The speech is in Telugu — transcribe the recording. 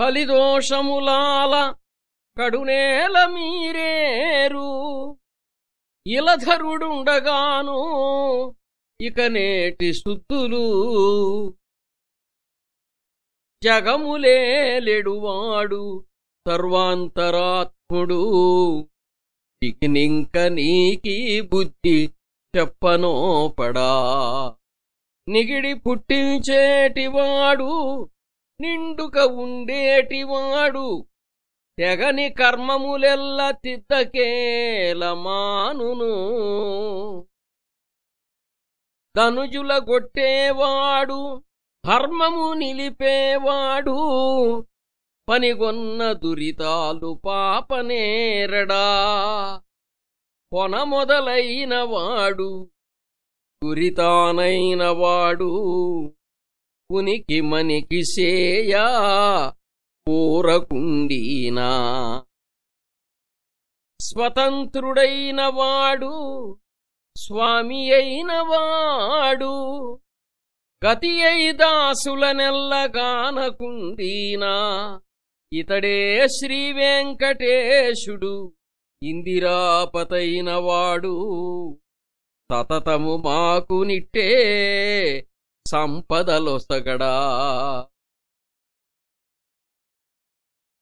కలిదోషములాల కడునేల మీరేరు. ఇలధరుడుండగాను ఇక నేటి సుత్తులు. జగములేలెడువాడు సర్వాంతరాత్ముడు. ఇకినింక నీకీ బుద్ధి చెప్పనోపడా. నిగిడి పుట్టించేటివాడు నిండుక ఉండేటివాడు. తెగని కర్మములెల్ల తిద్దకేల ధనుజుల గొట్టేవాడు ధర్మము నిలిపేవాడు. పనిగొన్న దురితాలు పాపనేరడా. కొన మొదలైనవాడు దురితానైనవాడు. ఉనికి మనికి సేయా పూరకుండీనా స్వతంత్రుడైన వాడు స్వామి అయిన వాడు గతి అయి ఇతడే శ్రీవెంకటేశుడు ఇందిరాపతైన వాడు. సతతము మాకు నిట్టే సంపదలొసగడా